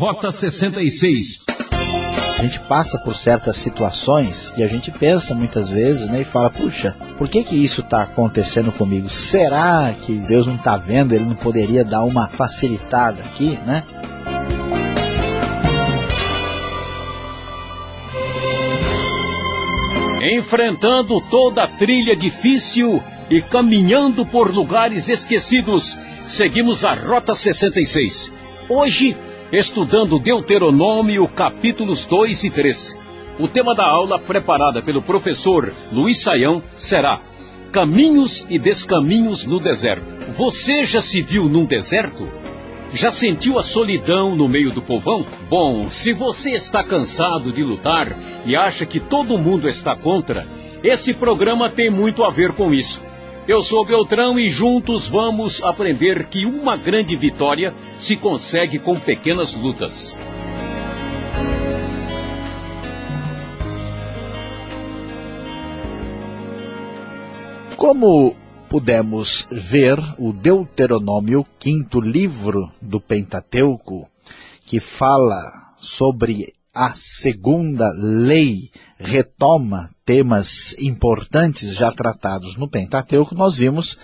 Rota 66. A gente passa por certas situações e a gente pensa muitas vezes né, e fala, puxa, por que que isso está acontecendo comigo? Será que Deus não está vendo? Ele não poderia dar uma facilitada aqui, né? Enfrentando toda a trilha difícil e caminhando por lugares esquecidos, seguimos a Rota 66. Hoje, estudando Deuteronômio capítulos 2 e 3. O tema da aula preparada pelo professor Luiz Saião será Caminhos e Descaminhos no Deserto. Você já se viu num deserto? Já sentiu a solidão no meio do povão? Bom, se você está cansado de lutar e acha que todo mundo está contra, esse programa tem muito a ver com isso. Eu sou Beltrão e juntos vamos aprender que uma grande vitória se consegue com pequenas lutas. Como pudemos ver, o Deuteronômio, quinto livro do Pentateuco, que fala sobre a segunda lei retoma temas importantes já tratados no Pentateuco, nós vimos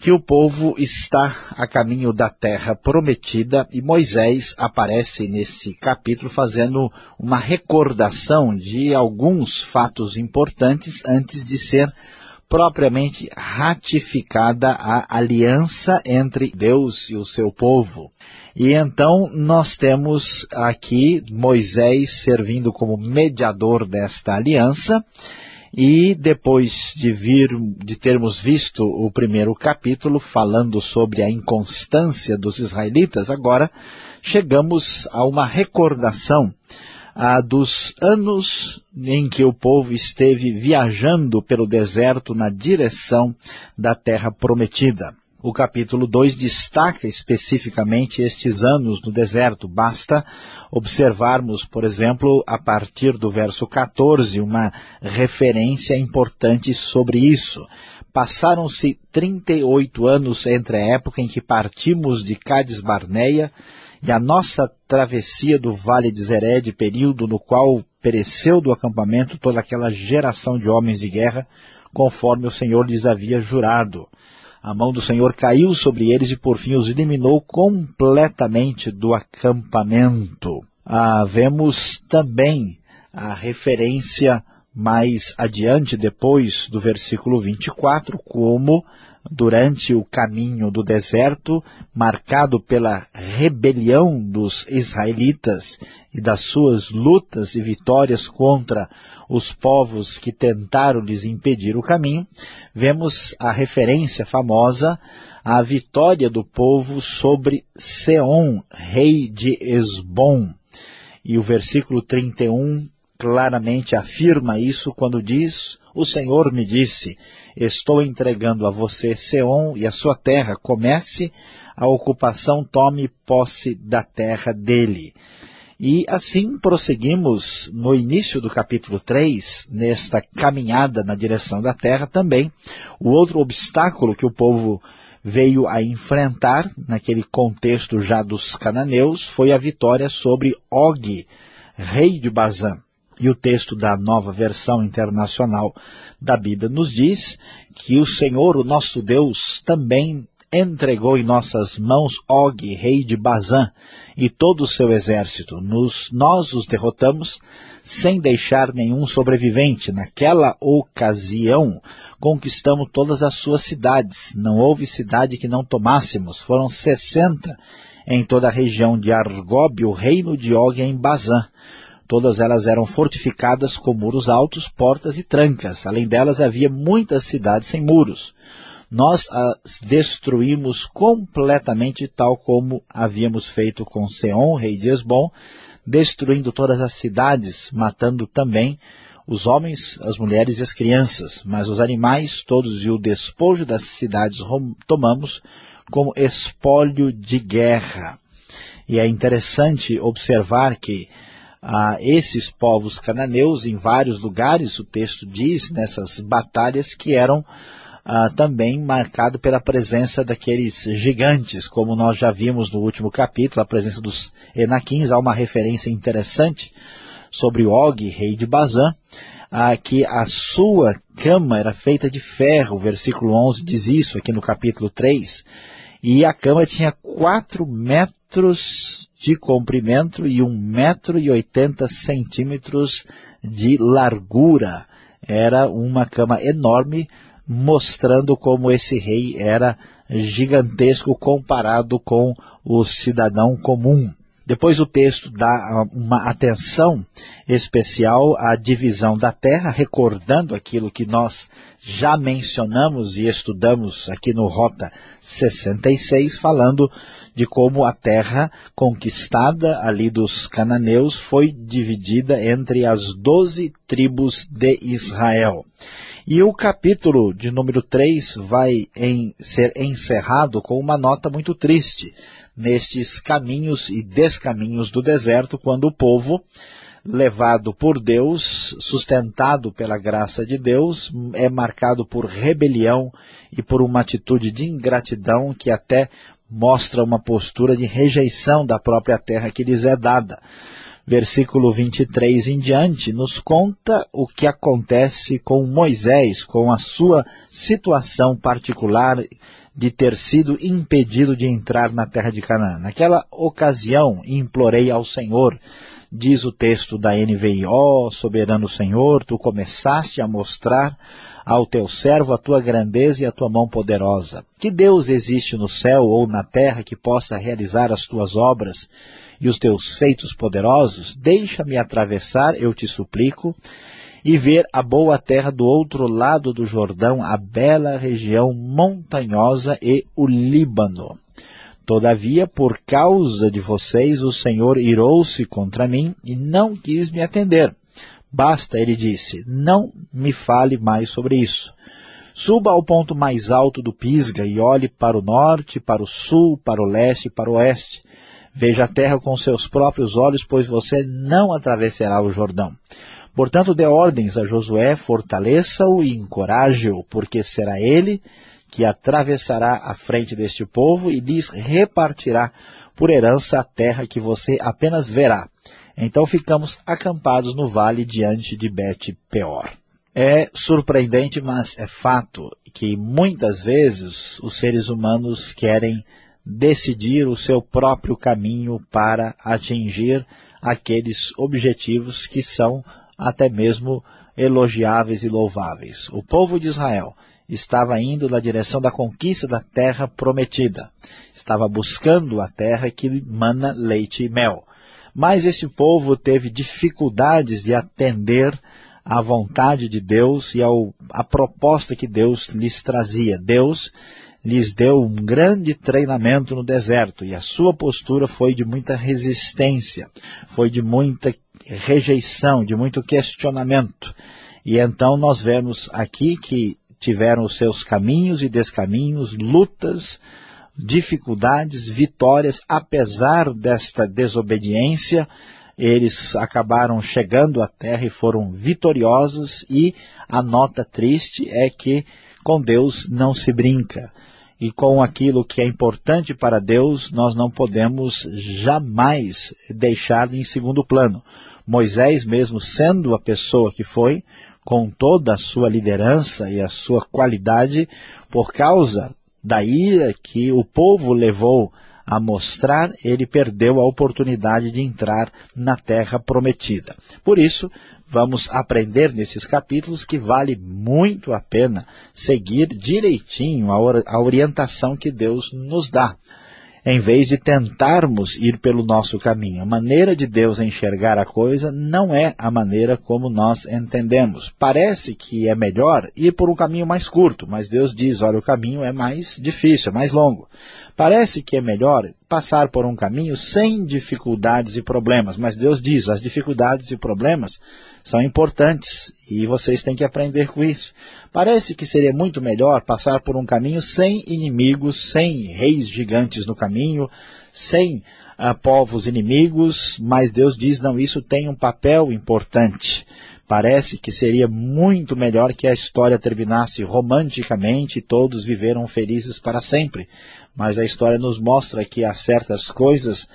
que o povo está a caminho da terra prometida e Moisés aparece nesse capítulo fazendo uma recordação de alguns fatos importantes antes de ser propriamente ratificada a aliança entre Deus e o seu povo. E então nós temos aqui Moisés servindo como mediador desta aliança, e depois de vir, de termos visto o primeiro capítulo falando sobre a inconstância dos israelitas, agora chegamos a uma recordação dos anos em que o povo esteve viajando pelo deserto na direção da terra prometida. O capítulo 2 destaca especificamente estes anos no deserto. Basta observarmos, por exemplo, a partir do verso 14, uma referência importante sobre isso. Passaram-se 38 anos entre a época em que partimos de Cádiz Barneia e a nossa travessia do Vale de Zered, período no qual pereceu do acampamento toda aquela geração de homens de guerra, conforme o Senhor lhes havia jurado. A mão do Senhor caiu sobre eles e por fim os eliminou completamente do acampamento. Ah, vemos também a referência mais adiante, depois do versículo 24, como durante o caminho do deserto, marcado pela rebelião dos israelitas e das suas lutas e vitórias contra os povos que tentaram lhes impedir o caminho, vemos a referência famosa à vitória do povo sobre Seom, rei de Esbom. E o versículo 31 claramente afirma isso quando diz, o Senhor me disse, estou entregando a você Seom e a sua terra, comece a ocupação, tome posse da terra dele. E assim prosseguimos no início do capítulo 3, nesta caminhada na direção da terra também. O outro obstáculo que o povo veio a enfrentar, naquele contexto já dos cananeus, foi a vitória sobre Og, rei de Bazã. E o texto da nova versão internacional da Bíblia nos diz que o Senhor, o nosso Deus, também entregou em nossas mãos Og, rei de Bazã, e todo o seu exército. Nos, nós os derrotamos sem deixar nenhum sobrevivente. Naquela ocasião, conquistamos todas as suas cidades. Não houve cidade que não tomássemos. Foram sessenta em toda a região de Argob, o reino de Og em Bazã. Todas elas eram fortificadas com muros altos, portas e trancas. Além delas, havia muitas cidades sem muros. Nós as destruímos completamente, tal como havíamos feito com Seon, rei de Esbom, destruindo todas as cidades, matando também os homens, as mulheres e as crianças. Mas os animais, todos e o despojo das cidades tomamos como espólio de guerra. E é interessante observar que a esses povos cananeus em vários lugares, o texto diz, nessas batalhas, que eram ah, também marcado pela presença daqueles gigantes, como nós já vimos no último capítulo, a presença dos Enaquins, há uma referência interessante sobre Og, rei de Bazã, ah, que a sua cama era feita de ferro, o versículo 11 diz isso aqui no capítulo 3, e a cama tinha 4 metros de comprimento e 1 metro e 80 centímetros de largura. Era uma cama enorme, mostrando como esse rei era gigantesco comparado com o cidadão comum. Depois o texto dá uma atenção especial à divisão da terra, recordando aquilo que nós já mencionamos e estudamos aqui no Rota 66, falando de como a terra conquistada ali dos cananeus foi dividida entre as doze tribos de Israel. E o capítulo de número 3 vai em, ser encerrado com uma nota muito triste nestes caminhos e descaminhos do deserto, quando o povo, levado por Deus, sustentado pela graça de Deus, é marcado por rebelião e por uma atitude de ingratidão que até mostra uma postura de rejeição da própria terra que lhes é dada. Versículo 23 em diante, nos conta o que acontece com Moisés, com a sua situação particular de ter sido impedido de entrar na terra de Canaã. Naquela ocasião, implorei ao Senhor, diz o texto da NVI, ó oh, soberano Senhor, tu começaste a mostrar ao teu servo a tua grandeza e a tua mão poderosa. Que Deus existe no céu ou na terra que possa realizar as tuas obras e os teus feitos poderosos, deixa-me atravessar, eu te suplico, e ver a boa terra do outro lado do Jordão, a bela região montanhosa e o Líbano. Todavia, por causa de vocês, o Senhor irou-se contra mim e não quis me atender. Basta, ele disse, não me fale mais sobre isso. Suba ao ponto mais alto do Pisga e olhe para o norte, para o sul, para o leste e para o oeste. Veja a terra com seus próprios olhos, pois você não atravessará o Jordão. Portanto, dê ordens a Josué, fortaleça-o e encoraje-o, porque será ele que atravessará a frente deste povo e lhes repartirá por herança a terra que você apenas verá. Então ficamos acampados no vale diante de Bet-peor. É surpreendente, mas é fato que muitas vezes os seres humanos querem decidir o seu próprio caminho para atingir aqueles objetivos que são até mesmo elogiáveis e louváveis. O povo de Israel estava indo na direção da conquista da terra prometida. Estava buscando a terra que mana leite e mel. Mas esse povo teve dificuldades de atender à vontade de Deus e à proposta que Deus lhes trazia. Deus lhes deu um grande treinamento no deserto e a sua postura foi de muita resistência, foi de muita rejeição, de muito questionamento. E então nós vemos aqui que tiveram os seus caminhos e descaminhos, lutas, dificuldades, vitórias, apesar desta desobediência, eles acabaram chegando à terra e foram vitoriosos e a nota triste é que com Deus não se brinca. E com aquilo que é importante para Deus, nós não podemos jamais deixar em segundo plano. Moisés, mesmo sendo a pessoa que foi, com toda a sua liderança e a sua qualidade, por causa da ira que o povo levou a mostrar, ele perdeu a oportunidade de entrar na terra prometida. Por isso, vamos aprender nesses capítulos que vale muito a pena seguir direitinho a orientação que Deus nos dá em vez de tentarmos ir pelo nosso caminho. A maneira de Deus enxergar a coisa não é a maneira como nós entendemos. Parece que é melhor ir por um caminho mais curto, mas Deus diz, olha, o caminho é mais difícil, é mais longo. Parece que é melhor passar por um caminho sem dificuldades e problemas, mas Deus diz, as dificuldades e problemas são importantes e vocês têm que aprender com isso. Parece que seria muito melhor passar por um caminho sem inimigos, sem reis gigantes no caminho, sem uh, povos inimigos, mas Deus diz, não, isso tem um papel importante. Parece que seria muito melhor que a história terminasse romanticamente e todos viveram felizes para sempre. Mas a história nos mostra que há certas coisas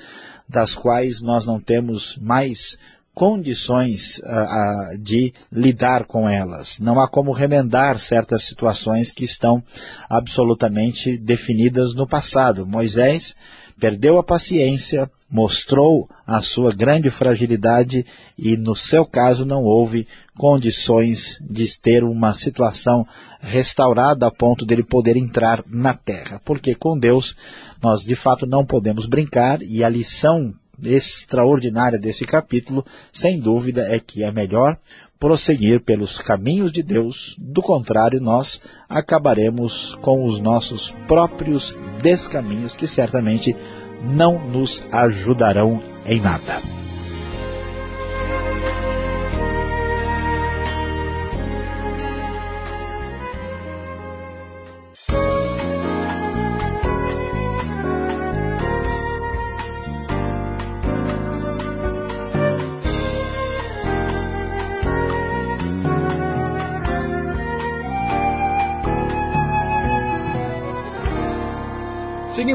das quais nós não temos mais condições uh, uh, de lidar com elas. Não há como remendar certas situações que estão absolutamente definidas no passado. Moisés perdeu a paciência, mostrou a sua grande fragilidade e, no seu caso, não houve condições de ter uma situação restaurada a ponto dele poder entrar na terra. Porque com Deus nós, de fato, não podemos brincar e a lição extraordinária desse capítulo, sem dúvida, é que é melhor prosseguir pelos caminhos de Deus, do contrário, nós acabaremos com os nossos próprios descaminhos, que certamente não nos ajudarão em nada.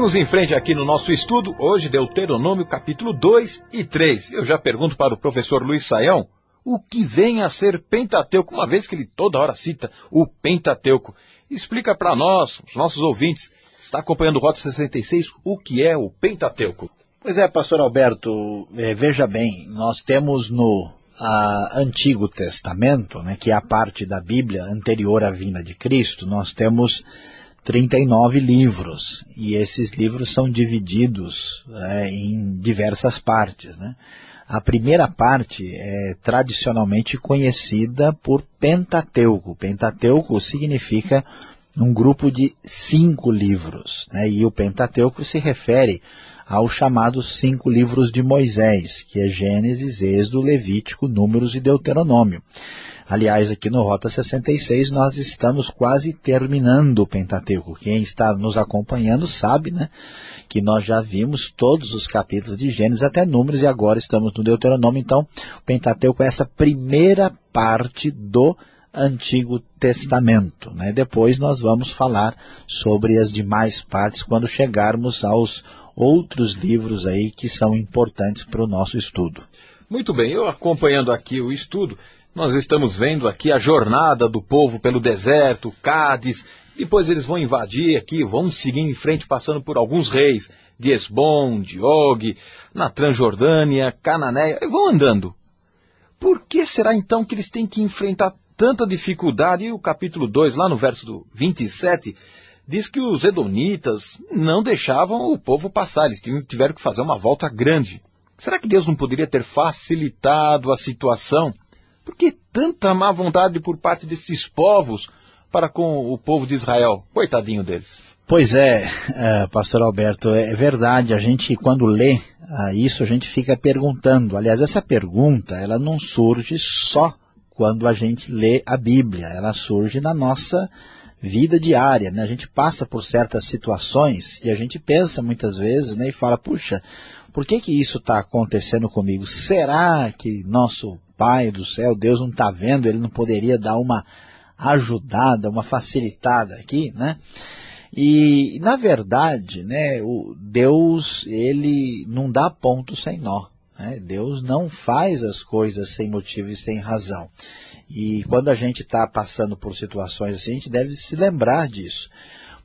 Seguimos em frente aqui no nosso estudo, hoje Deuteronômio capítulo 2 e 3. Eu já pergunto para o professor Luiz Saião o que vem a ser Pentateuco, uma vez que ele toda hora cita o Pentateuco. Explica para nós, os nossos ouvintes, está acompanhando o Rota 66, o que é o Pentateuco. Pois é, pastor Alberto, é, veja bem, nós temos no a, Antigo Testamento, né, que é a parte da Bíblia anterior à vinda de Cristo, nós temos 39 livros, e esses livros são divididos é, em diversas partes. Né? A primeira parte é tradicionalmente conhecida por Pentateuco. Pentateuco significa um grupo de cinco livros, né? e o Pentateuco se refere aos chamados cinco livros de Moisés, que é Gênesis, Êxodo, Levítico, Números e Deuteronômio. Aliás, aqui no Rota 66 nós estamos quase terminando o Pentateuco. Quem está nos acompanhando sabe, né, que nós já vimos todos os capítulos de Gênesis até Números e agora estamos no Deuteronômio. Então, o Pentateuco é essa primeira parte do Antigo Testamento. Né? Depois nós vamos falar sobre as demais partes quando chegarmos aos outros livros aí que são importantes para o nosso estudo. Muito bem, eu acompanhando aqui o estudo, nós estamos vendo aqui a jornada do povo pelo deserto, Cádiz, depois eles vão invadir aqui, vão seguir em frente passando por alguns reis, de Esbom, de Og, na Transjordânia, Cananéia, e vão andando. Por que será então que eles têm que enfrentar tanta dificuldade? E o capítulo 2, lá no verso do 27, diz que os edonitas não deixavam o povo passar, eles tiveram que fazer uma volta grande. Será que Deus não poderia ter facilitado a situação por que tanta má vontade por parte desses povos para com o povo de Israel? Coitadinho deles. Pois é, é pastor Alberto, é verdade, a gente quando lê ah, isso, a gente fica perguntando. Aliás, essa pergunta, ela não surge só quando a gente lê a Bíblia, ela surge na nossa vida diária. Né? A gente passa por certas situações e a gente pensa muitas vezes né, e fala, puxa, por que, que isso está acontecendo comigo? Será que nosso Pai do céu, Deus não está vendo, ele não poderia dar uma ajudada, uma facilitada aqui, né? E, na verdade, né, o Deus, ele não dá ponto sem nó. Né? Deus não faz as coisas sem motivo e sem razão. E quando a gente está passando por situações assim, a gente deve se lembrar disso.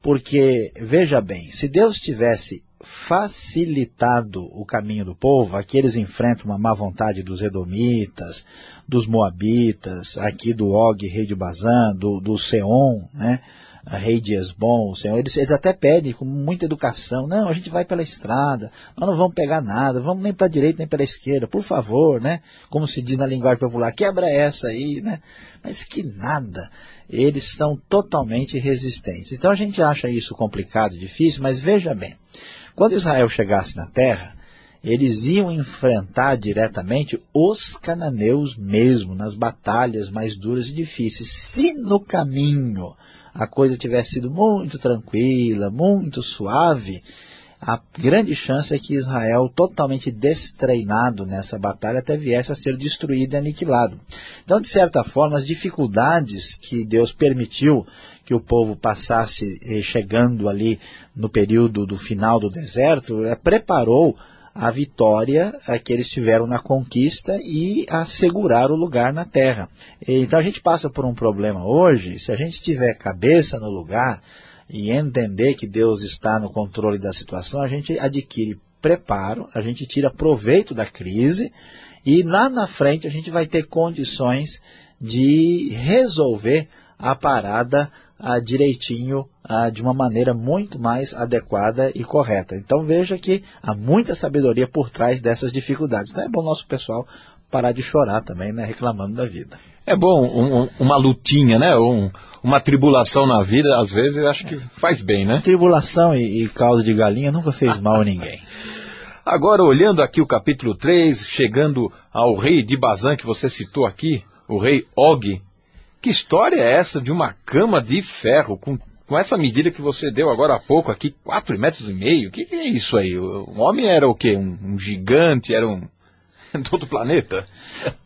Porque, veja bem, se Deus tivesse facilitado o caminho do povo, aqui eles enfrentam uma má vontade dos edomitas, dos moabitas, aqui do Og, rei de Bazã, do, do Seon, né, rei de Esbom, o Senhor, eles, eles até pedem com muita educação, não, a gente vai pela estrada, nós não vamos pegar nada, vamos nem para a direita nem pela esquerda, por favor, né, como se diz na linguagem popular, quebra essa aí, né, mas que nada, eles são totalmente resistentes. Então a gente acha isso complicado, difícil, mas veja bem, quando Israel chegasse na terra, eles iam enfrentar diretamente os cananeus mesmo, nas batalhas mais duras e difíceis. Se no caminho a coisa tivesse sido muito tranquila, muito suave, a grande chance é que Israel, totalmente destreinado nessa batalha, até viesse a ser destruído e aniquilado. Então, de certa forma, as dificuldades que Deus permitiu que o povo passasse eh, chegando ali no período do final do deserto, é, preparou a vitória que eles tiveram na conquista e assegurar o lugar na terra. Então a gente passa por um problema hoje, se a gente tiver cabeça no lugar, e entender que Deus está no controle da situação, a gente adquire preparo, a gente tira proveito da crise e lá na frente a gente vai ter condições de resolver a parada ah, direitinho, ah, de uma maneira muito mais adequada e correta. Então veja que há muita sabedoria por trás dessas dificuldades. Então é bom nosso pessoal parar de chorar também, né, reclamando da vida. É bom um, uma lutinha, né? Um, uma tribulação na vida, às vezes, eu acho que faz bem, né? Tribulação e, e caldo de galinha nunca fez mal a ninguém. Agora, olhando aqui o capítulo 3, chegando ao rei de Bazan, que você citou aqui, o rei Og, que história é essa de uma cama de ferro com, com essa medida que você deu agora há pouco aqui, quatro metros e meio? O que, que, é isso aí? O homem era o quê? Um, um gigante? Era um, todo o planeta.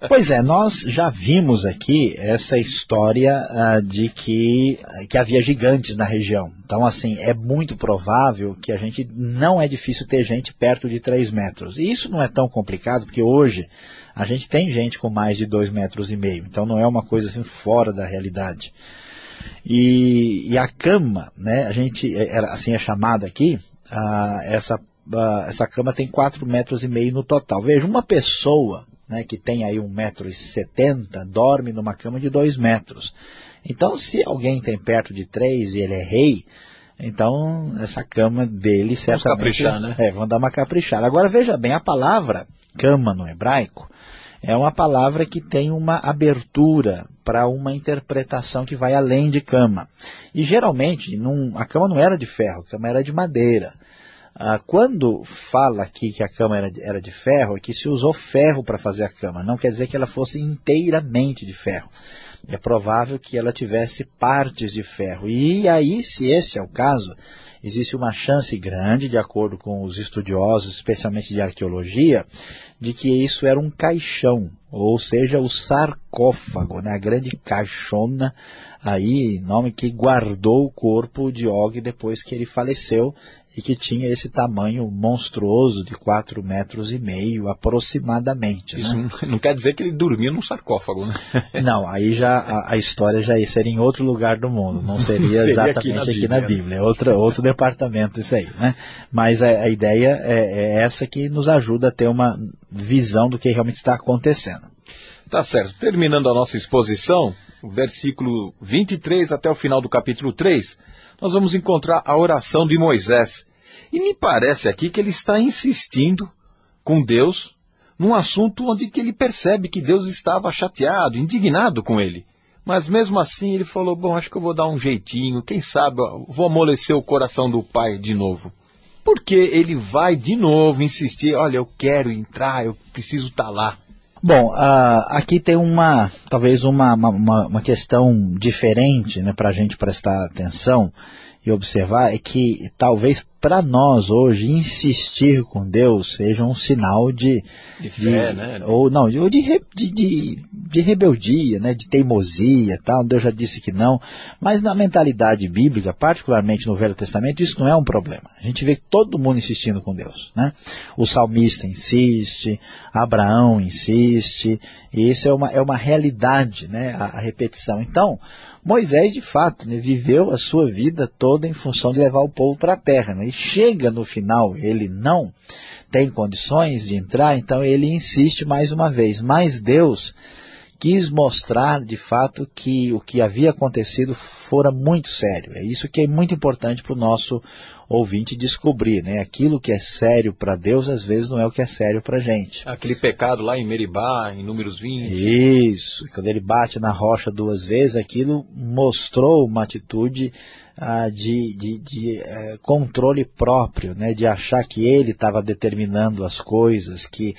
Pois é, nós já vimos aqui essa história uh, de que, que havia gigantes na região. Então, assim, é muito provável que a gente não é difícil ter gente perto de 3 metros. E isso não é tão complicado, porque hoje a gente tem gente com mais de 2 metros e meio. Então não é uma coisa assim fora da realidade. E, e a cama, né, a gente, é, assim é chamada aqui, uh, essa essa cama tem 4 metros e meio no total. Veja, uma pessoa né, que tem aí 1,70 metro e 70, dorme numa cama de 2 metros. Então, se alguém tem perto de 3 e ele é rei, então essa cama dele certamente... Vamos caprichar, né? É, vão dar uma caprichada. Agora, veja bem, a palavra cama no hebraico é uma palavra que tem uma abertura para uma interpretação que vai além de cama. E geralmente, num, a cama não era de ferro, a cama era de madeira. Ah, quando fala aqui que a cama era de, era de ferro, é que se usou ferro para fazer a cama. Não quer dizer que ela fosse inteiramente de ferro. É provável que ela tivesse partes de ferro. E aí, se esse é o caso, existe uma chance grande, de acordo com os estudiosos, especialmente de arqueologia, de que isso era um caixão, ou seja, o sarcófago, né, a grande caixona aí, nome que guardou o corpo de Og depois que ele faleceu e que tinha esse tamanho monstruoso de 4 metros e meio aproximadamente. Isso né? não, quer dizer que ele dormia num sarcófago, né? não, aí já a, a, história já seria em outro lugar do mundo, não seria, seria exatamente aqui na, aqui na Bíblia, é outro, outro departamento isso aí. Né? Mas a, a ideia é, é essa que nos ajuda a ter uma visão do que realmente está acontecendo. Tá certo. Terminando a nossa exposição, o versículo 23 até o final do capítulo 3, nós vamos encontrar a oração de Moisés. E me parece aqui que ele está insistindo com Deus num assunto onde que ele percebe que Deus estava chateado, indignado com ele. Mas mesmo assim ele falou, bom, acho que eu vou dar um jeitinho, quem sabe vou amolecer o coração do pai de novo. Porque ele vai de novo insistir, olha, eu quero entrar, eu preciso estar tá lá. Bom, uh, aqui tem uma, talvez uma, uma, uma questão diferente né, para a gente prestar atenção e observar, é que talvez para nós hoje insistir com Deus seja um sinal de, de fé, de, né? Ou não, ou de, de, de, de, rebeldia, né? de teimosia, tal. Deus já disse que não. Mas na mentalidade bíblica, particularmente no Velho Testamento, isso não é um problema. A gente vê todo mundo insistindo com Deus, né? O salmista insiste, Abraão insiste, e isso é uma, é uma realidade, né? A, a repetição. Então, Moisés, de fato, né, viveu a sua vida toda em função de levar o povo para a terra. Né? E chega no final, ele não tem condições de entrar, então ele insiste mais uma vez. Mas Deus quis mostrar, de fato, que o que havia acontecido fora muito sério. É isso que é muito importante para o nosso ouvinte descobrir, né? Aquilo que é sério para Deus, às vezes não é o que é sério para a gente. Aquele pecado lá em Meribá, em Números 20. Isso, quando ele bate na rocha duas vezes, aquilo mostrou uma atitude ah, de, de, de eh, controle próprio, né? De achar que ele estava determinando as coisas, que,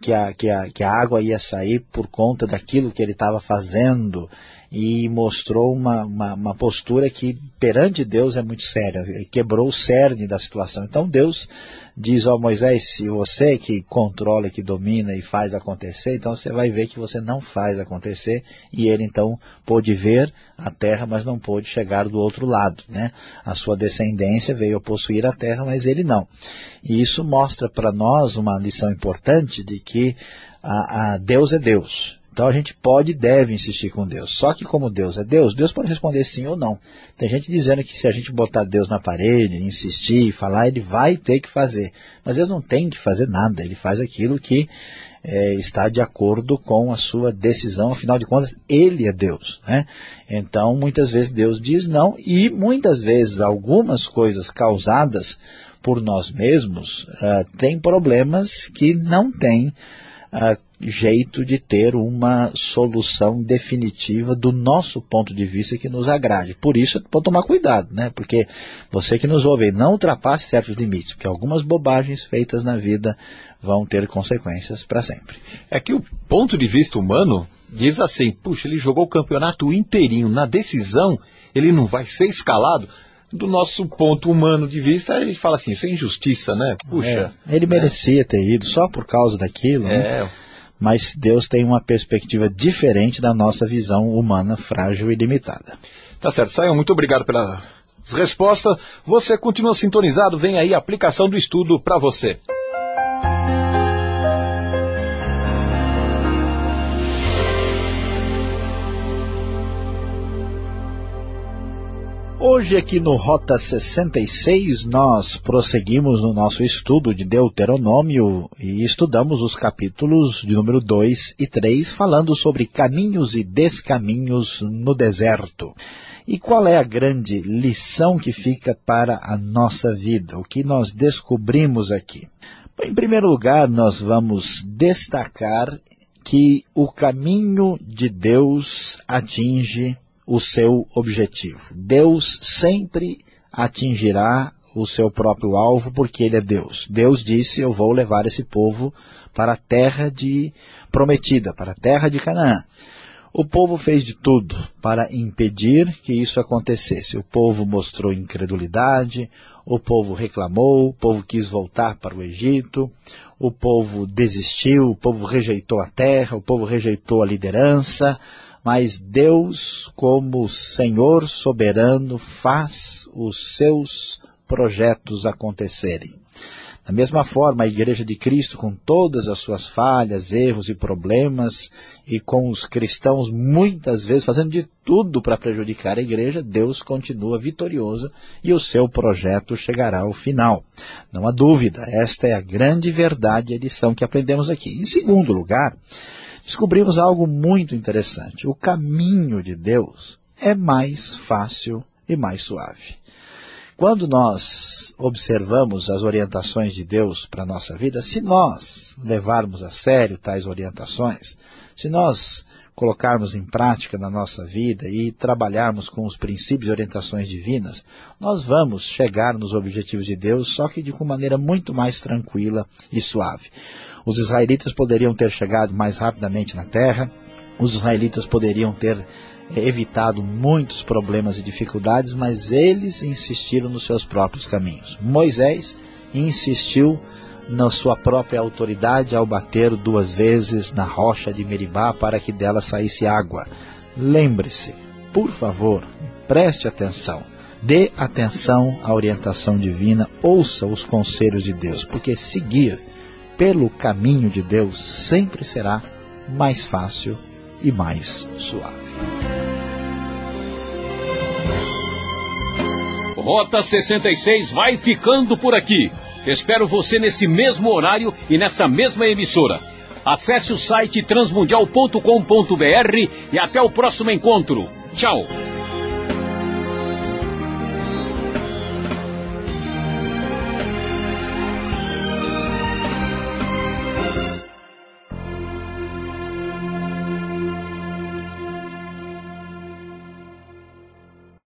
que, a, que, a, que a água ia sair por conta daquilo que ele estava fazendo, e mostrou uma, uma, uma, postura que perante Deus é muito séria, quebrou o cerne da situação. Então Deus diz ao Moisés, se você que controla, que domina e faz acontecer, então você vai ver que você não faz acontecer, e ele então pôde ver a terra, mas não pôde chegar do outro lado. Né? A sua descendência veio possuir a terra, mas ele não. E isso mostra para nós uma lição importante de que a, a Deus é Deus. Então a gente pode e deve insistir com Deus. Só que como Deus é Deus, Deus pode responder sim ou não. Tem gente dizendo que se a gente botar Deus na parede, insistir, falar, ele vai ter que fazer. Mas Deus não tem que fazer nada, ele faz aquilo que é, está de acordo com a sua decisão, afinal de contas, ele é Deus. Né? Então muitas vezes Deus diz não e muitas vezes algumas coisas causadas por nós mesmos uh, têm problemas que não têm uh, jeito de ter uma solução definitiva do nosso ponto de vista que nos agrade. Por isso, pode tomar cuidado, né? Porque você que nos ouve, não ultrapasse certos limites, porque algumas bobagens feitas na vida vão ter consequências para sempre. É que o ponto de vista humano diz assim, puxa, ele jogou o campeonato inteirinho, na decisão ele não vai ser escalado do nosso ponto humano de vista, a gente fala assim, isso é injustiça, né? Puxa. É, ele merecia ter ido só por causa daquilo, né? é. né? Mas Deus tem uma perspectiva diferente da nossa visão humana frágil e limitada. Tá certo, Saião, muito obrigado pela resposta. Você continua sintonizado, vem aí a aplicação do estudo para você. Hoje aqui no Rota 66 nós prosseguimos no nosso estudo de Deuteronômio e estudamos os capítulos de número 2 e 3 falando sobre caminhos e descaminhos no deserto. E qual é a grande lição que fica para a nossa vida? O que nós descobrimos aqui? Em primeiro lugar, nós vamos destacar que o caminho de Deus atinge o seu objetivo. Deus sempre atingirá o seu próprio alvo porque ele é Deus. Deus disse, eu vou levar esse povo para a terra de prometida, para a terra de Canaã. O povo fez de tudo para impedir que isso acontecesse. O povo mostrou incredulidade, o povo reclamou, o povo quis voltar para o Egito, o povo desistiu, o povo rejeitou a terra, o povo rejeitou a liderança, mas Deus, como Senhor soberano, faz os seus projetos acontecerem. Da mesma forma, a Igreja de Cristo, com todas as suas falhas, erros e problemas, e com os cristãos muitas vezes fazendo de tudo para prejudicar a Igreja, Deus continua vitorioso e o seu projeto chegará ao final. Não há dúvida, esta é a grande verdade e a lição que aprendemos aqui. Em segundo lugar, descobrimos algo muito interessante. O caminho de Deus é mais fácil e mais suave. Quando nós observamos as orientações de Deus para a nossa vida, se nós levarmos a sério tais orientações, se nós colocarmos em prática na nossa vida e trabalharmos com os princípios e orientações divinas, nós vamos chegar nos objetivos de Deus, só que de uma maneira muito mais tranquila e suave. Os israelitas poderiam ter chegado mais rapidamente na terra, os israelitas poderiam ter eh, evitado muitos problemas e dificuldades, mas eles insistiram nos seus próprios caminhos. Moisés insistiu na sua própria autoridade ao bater duas vezes na rocha de Meribá para que dela saísse água. Lembre-se, por favor, preste atenção. Dê atenção à orientação divina, ouça os conselhos de Deus, porque seguir pelo caminho de Deus sempre será mais fácil e mais suave. Rota 66 vai ficando por aqui. Espero você nesse mesmo horário e nessa mesma emissora. Acesse o site transmundial.com.br e até o próximo encontro. Tchau!